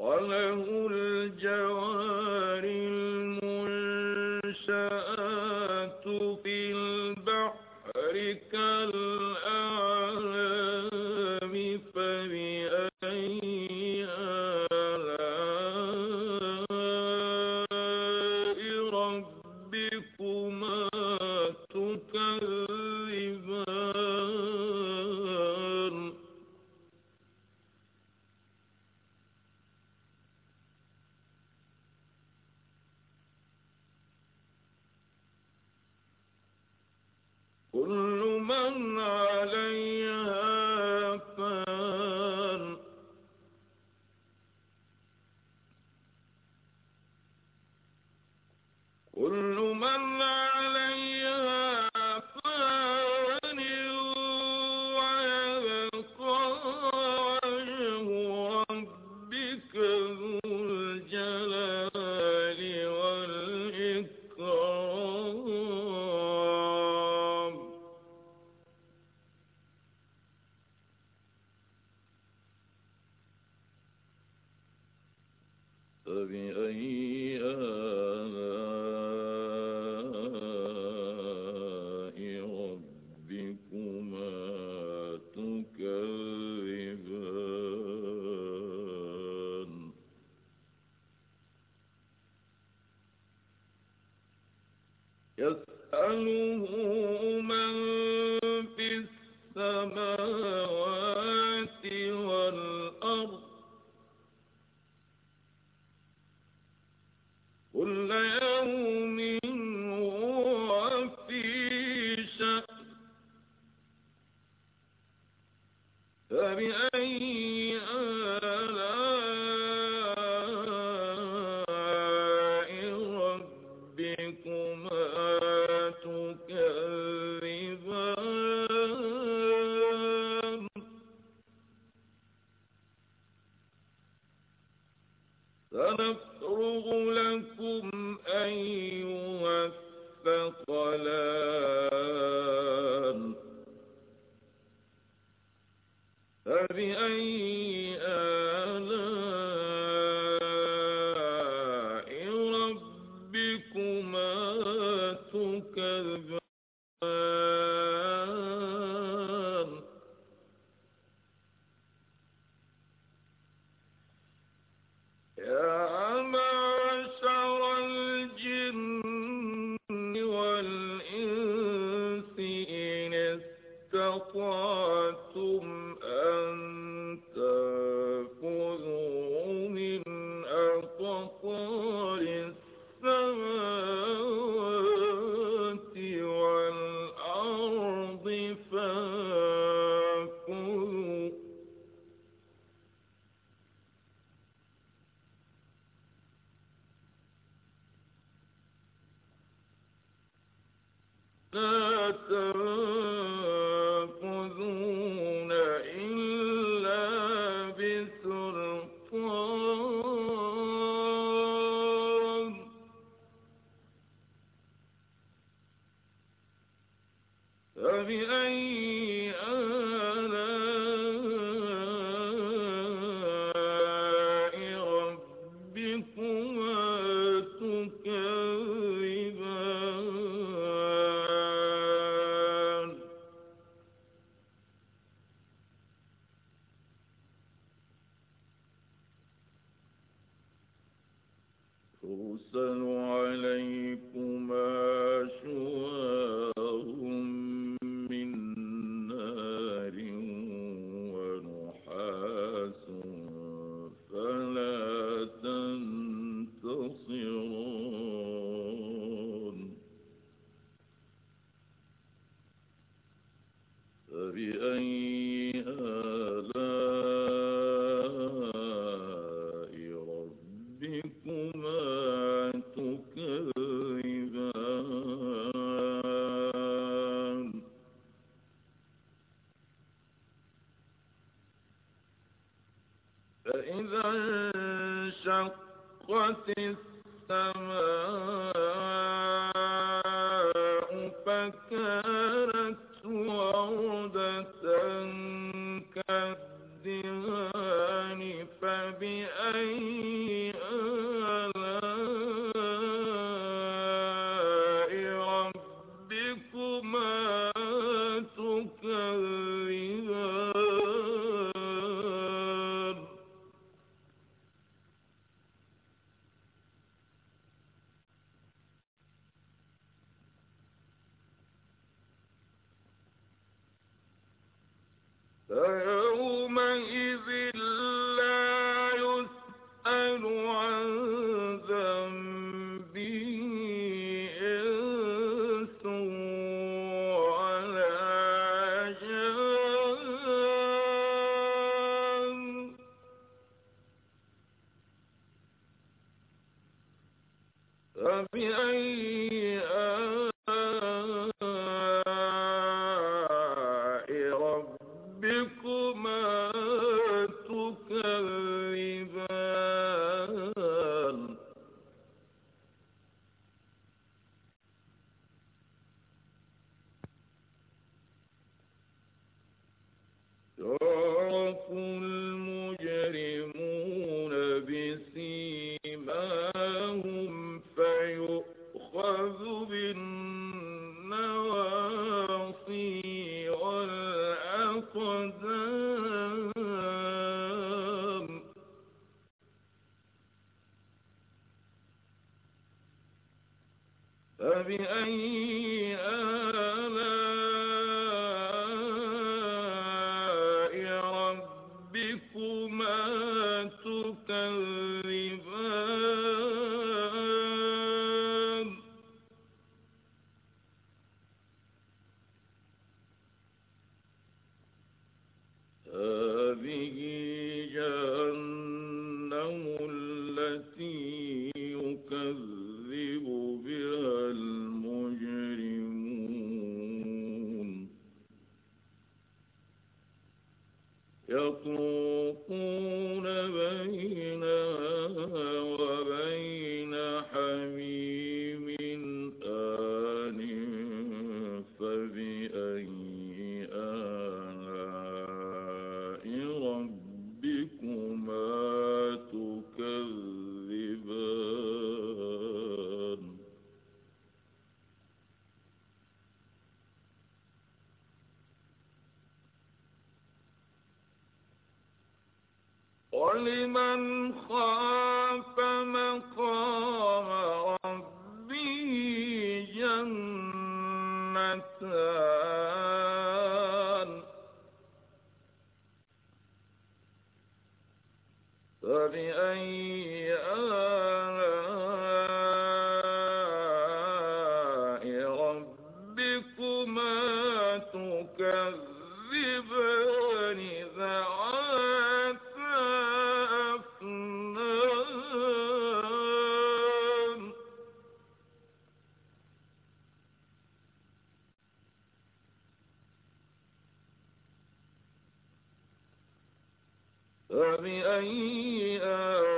وله الجوار المنشآت في البحر كالبحر يسأله فبأي فإذا انشقت السماء فكانت وردة كالدهان فبأي فبأي آلاء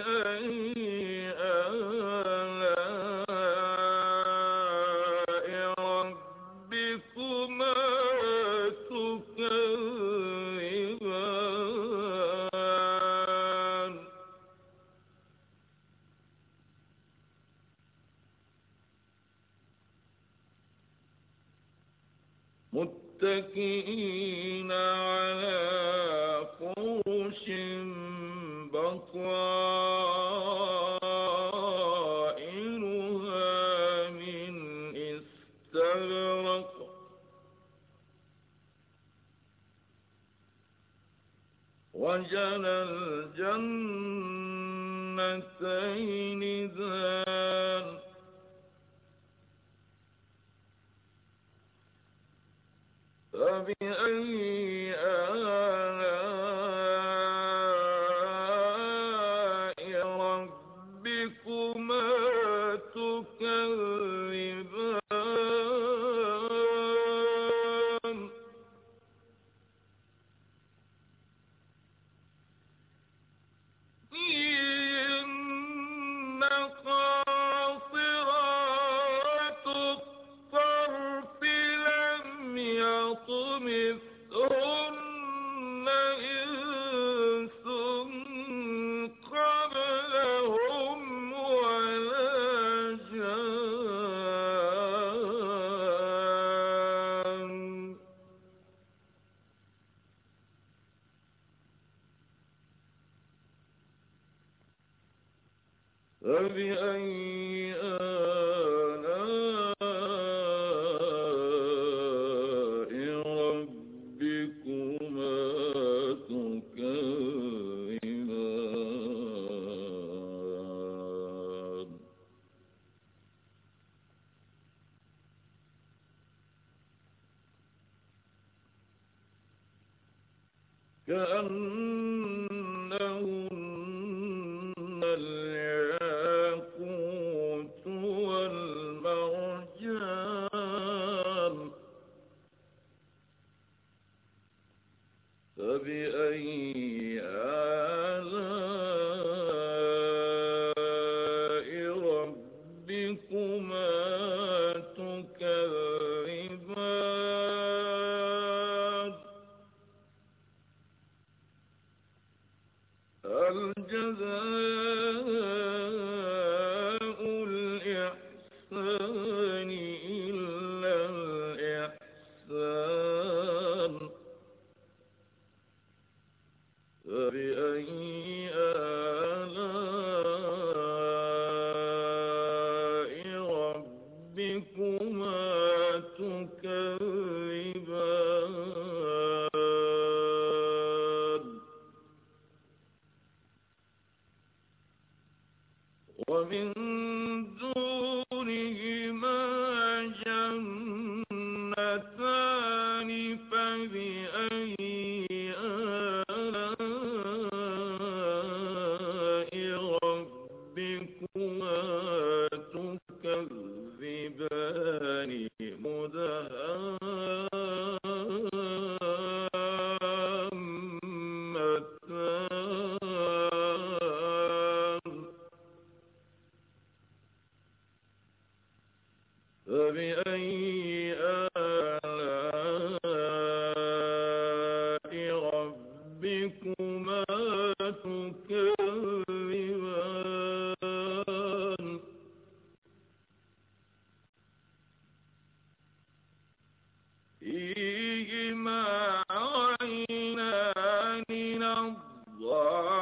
فبأي وجنى الجنتين ذان كأنهن Allah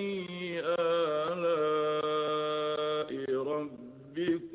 فبأي آلاء ربكما